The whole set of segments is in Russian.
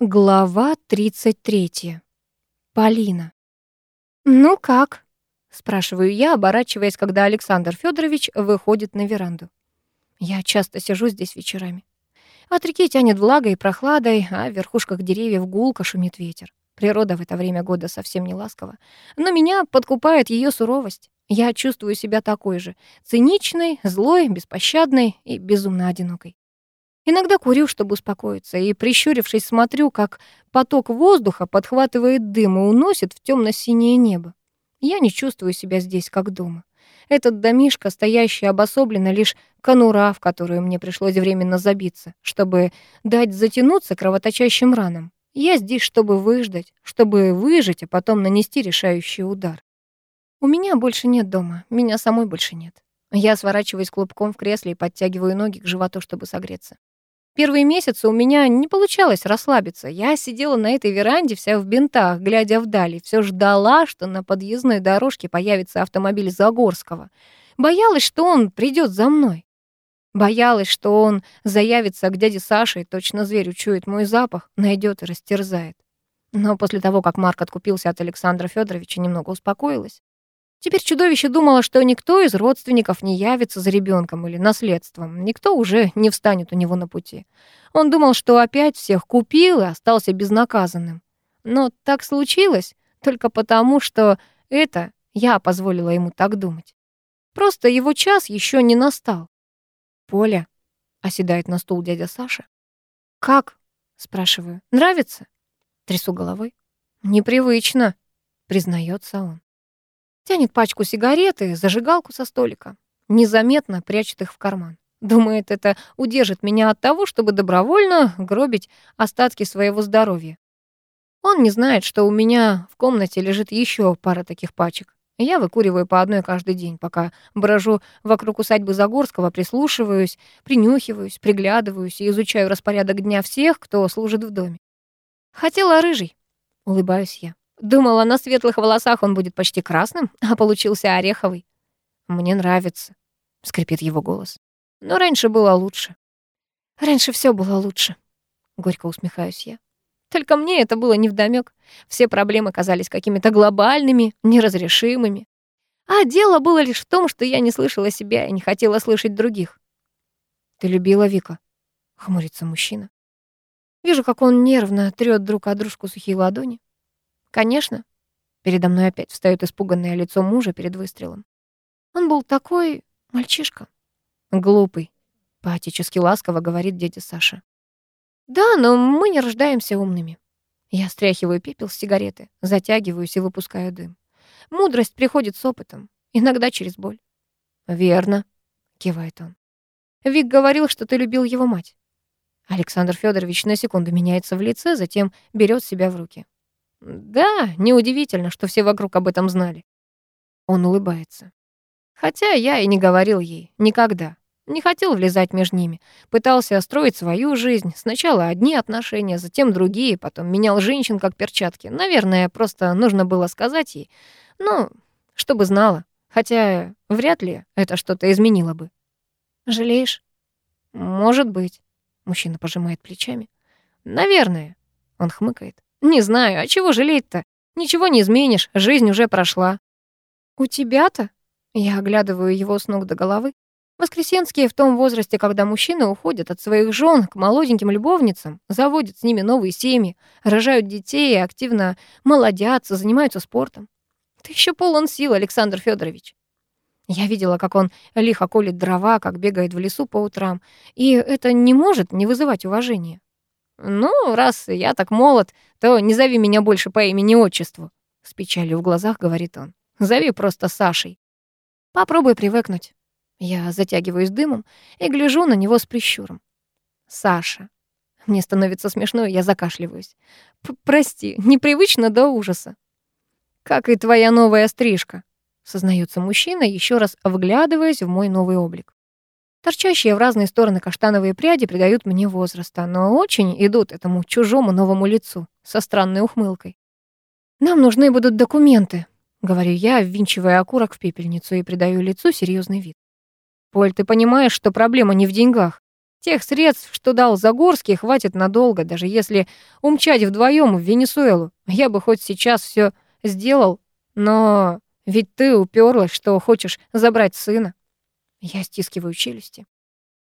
Глава 33. Полина. «Ну как?» — спрашиваю я, оборачиваясь, когда Александр Федорович выходит на веранду. Я часто сижу здесь вечерами. От реки тянет влагой и прохладой, а в верхушках деревьев гулко шумит ветер. Природа в это время года совсем не ласкова. Но меня подкупает ее суровость. Я чувствую себя такой же. Циничной, злой, беспощадной и безумно одинокой. Иногда курю, чтобы успокоиться, и, прищурившись, смотрю, как поток воздуха подхватывает дым и уносит в темно-синее небо. Я не чувствую себя здесь, как дома. Этот домишко, стоящий обособленно лишь конура, в которую мне пришлось временно забиться, чтобы дать затянуться кровоточащим ранам. Я здесь, чтобы выждать, чтобы выжить, а потом нанести решающий удар. У меня больше нет дома, меня самой больше нет. Я сворачиваюсь клубком в кресле и подтягиваю ноги к животу, чтобы согреться. Первые месяцы у меня не получалось расслабиться. Я сидела на этой веранде вся в бинтах, глядя вдали, все ждала, что на подъездной дорожке появится автомобиль Загорского. Боялась, что он придет за мной. Боялась, что он заявится к дяде Саше и точно зверь учует мой запах, найдет и растерзает. Но после того, как Марк откупился от Александра Федоровича, немного успокоилась. Теперь чудовище думало, что никто из родственников не явится за ребенком или наследством, никто уже не встанет у него на пути. Он думал, что опять всех купил и остался безнаказанным. Но так случилось только потому, что это я позволила ему так думать. Просто его час еще не настал. «Поля», — оседает на стул дядя Саша. «Как?» — спрашиваю. «Нравится?» Трясу головой. «Непривычно», — признается он. Тянет пачку сигарет и зажигалку со столика. Незаметно прячет их в карман. Думает, это удержит меня от того, чтобы добровольно гробить остатки своего здоровья. Он не знает, что у меня в комнате лежит еще пара таких пачек. Я выкуриваю по одной каждый день, пока брожу вокруг усадьбы Загорского, прислушиваюсь, принюхиваюсь, приглядываюсь и изучаю распорядок дня всех, кто служит в доме. Хотела рыжий, улыбаюсь я. Думала, на светлых волосах он будет почти красным, а получился ореховый. Мне нравится, скрипит его голос. Но раньше было лучше. Раньше все было лучше, горько усмехаюсь я. Только мне это было невдомёк. Все проблемы казались какими-то глобальными, неразрешимыми. А дело было лишь в том, что я не слышала себя и не хотела слышать других. «Ты любила Вика?» — хмурится мужчина. Вижу, как он нервно трёт друг о дружку сухие ладони. Конечно. Передо мной опять встаёт испуганное лицо мужа перед выстрелом. Он был такой мальчишка. Глупый. Поотечески ласково говорит дядя Саша. Да, но мы не рождаемся умными. Я стряхиваю пепел с сигареты, затягиваюсь и выпускаю дым. Мудрость приходит с опытом, иногда через боль. Верно, кивает он. Вик говорил, что ты любил его мать. Александр Федорович на секунду меняется в лице, затем берет себя в руки. Да, неудивительно, что все вокруг об этом знали. Он улыбается. Хотя я и не говорил ей. Никогда. Не хотел влезать между ними. Пытался строить свою жизнь. Сначала одни отношения, затем другие, потом менял женщин как перчатки. Наверное, просто нужно было сказать ей. Ну, чтобы знала. Хотя вряд ли это что-то изменило бы. Жалеешь? Может быть. Мужчина пожимает плечами. Наверное. Он хмыкает. Не знаю, а чего жалеть-то? Ничего не изменишь, жизнь уже прошла. У тебя-то? Я оглядываю его с ног до головы. Воскресенские в том возрасте, когда мужчины уходят от своих жен к молоденьким любовницам, заводят с ними новые семьи, рожают детей и активно молодятся, занимаются спортом. Ты еще полон сил, Александр Федорович. Я видела, как он лихо колет дрова, как бегает в лесу по утрам, и это не может не вызывать уважения. «Ну, раз я так молод, то не зови меня больше по имени-отчеству», — с печалью в глазах говорит он. «Зови просто Сашей». «Попробуй привыкнуть». Я затягиваюсь дымом и гляжу на него с прищуром. «Саша». Мне становится смешно, я закашливаюсь. «Прости, непривычно до ужаса». «Как и твоя новая стрижка», — сознается мужчина, еще раз вглядываясь в мой новый облик. Торчащие в разные стороны каштановые пряди придают мне возраста, но очень идут этому чужому новому лицу со странной ухмылкой. «Нам нужны будут документы», — говорю я, ввинчивая окурок в пепельницу и придаю лицу серьезный вид. «Поль, ты понимаешь, что проблема не в деньгах. Тех средств, что дал Загорский, хватит надолго, даже если умчать вдвоем в Венесуэлу. Я бы хоть сейчас все сделал, но ведь ты уперлась, что хочешь забрать сына. Я стискиваю челюсти.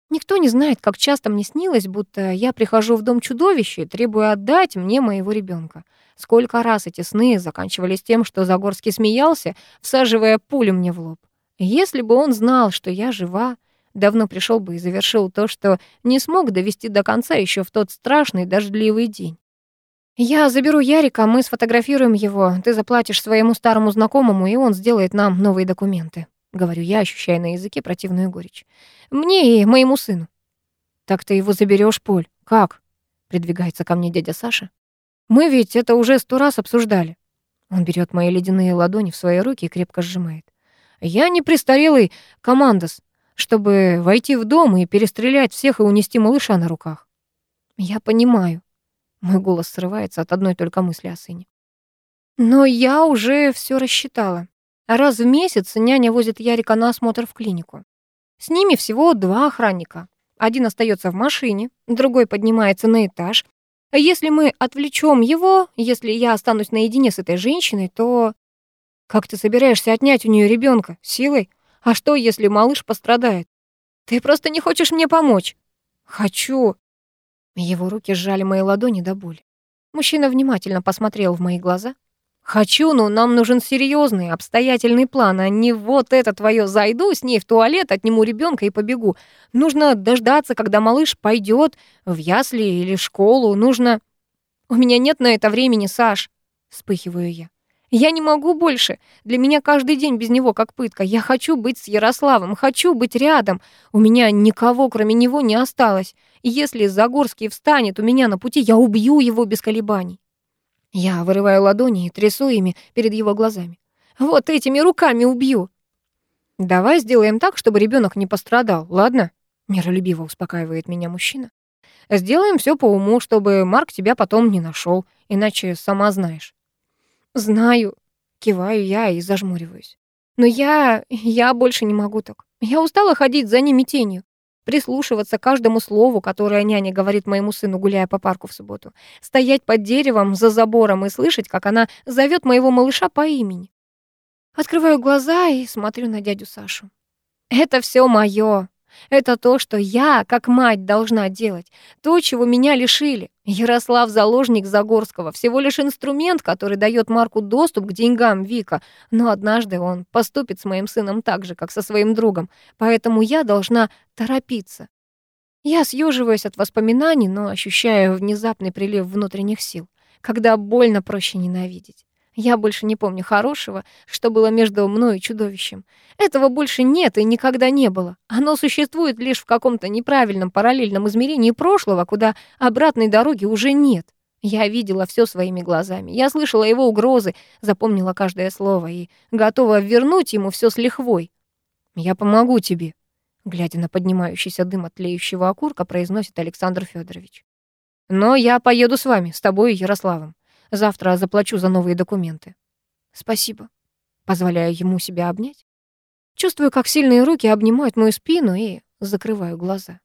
Никто не знает, как часто мне снилось, будто я прихожу в дом чудовища и требую отдать мне моего ребенка. Сколько раз эти сны заканчивались тем, что Загорский смеялся, всаживая пулю мне в лоб. Если бы он знал, что я жива, давно пришел бы и завершил то, что не смог довести до конца еще в тот страшный дождливый день. «Я заберу Ярика, мы сфотографируем его, ты заплатишь своему старому знакомому, и он сделает нам новые документы», — говорю я, ощущая на языке противную горечь. «Мне и моему сыну». «Так ты его заберешь, Поль? Как?» — придвигается ко мне дядя Саша. «Мы ведь это уже сто раз обсуждали». Он берет мои ледяные ладони в свои руки и крепко сжимает. «Я не престарелый командос, чтобы войти в дом и перестрелять всех и унести малыша на руках». «Я понимаю». Мой голос срывается от одной только мысли о сыне. «Но я уже все рассчитала. Раз в месяц няня возит Ярика на осмотр в клинику. С ними всего два охранника. Один остается в машине, другой поднимается на этаж. Если мы отвлечем его, если я останусь наедине с этой женщиной, то... Как ты собираешься отнять у нее ребенка? Силой? А что, если малыш пострадает? Ты просто не хочешь мне помочь. Хочу. Его руки сжали мои ладони до боли. Мужчина внимательно посмотрел в мои глаза, Хочу, но нам нужен серьезный, обстоятельный план, а не вот это твое зайду с ней в туалет, отниму ребенка и побегу. Нужно дождаться, когда малыш пойдет в ясли или школу. Нужно... У меня нет на это времени, Саш. Вспыхиваю я. Я не могу больше. Для меня каждый день без него как пытка. Я хочу быть с Ярославом, хочу быть рядом. У меня никого, кроме него, не осталось. Если Загорский встанет у меня на пути, я убью его без колебаний. Я вырываю ладони и трясу ими перед его глазами. «Вот этими руками убью!» «Давай сделаем так, чтобы ребенок не пострадал, ладно?» Миролюбиво успокаивает меня мужчина. «Сделаем все по уму, чтобы Марк тебя потом не нашел, иначе сама знаешь». «Знаю», — киваю я и зажмуриваюсь. «Но я... я больше не могу так. Я устала ходить за ними тенью прислушиваться каждому слову, которое няня говорит моему сыну, гуляя по парку в субботу, стоять под деревом за забором и слышать, как она зовет моего малыша по имени. Открываю глаза и смотрю на дядю Сашу. Это все моё. Это то, что я, как мать, должна делать. То, чего меня лишили. Ярослав — заложник Загорского. Всего лишь инструмент, который дает Марку доступ к деньгам Вика. Но однажды он поступит с моим сыном так же, как со своим другом. Поэтому я должна торопиться. Я съеживаюсь от воспоминаний, но ощущаю внезапный прилив внутренних сил, когда больно проще ненавидеть. Я больше не помню хорошего, что было между мной и чудовищем. Этого больше нет и никогда не было. Оно существует лишь в каком-то неправильном параллельном измерении прошлого, куда обратной дороги уже нет. Я видела все своими глазами. Я слышала его угрозы, запомнила каждое слово и готова вернуть ему все с лихвой. «Я помогу тебе», — глядя на поднимающийся дым от тлеющего окурка, произносит Александр Федорович. «Но я поеду с вами, с тобой и Ярославом. Завтра заплачу за новые документы. Спасибо. Позволяю ему себя обнять. Чувствую, как сильные руки обнимают мою спину и закрываю глаза.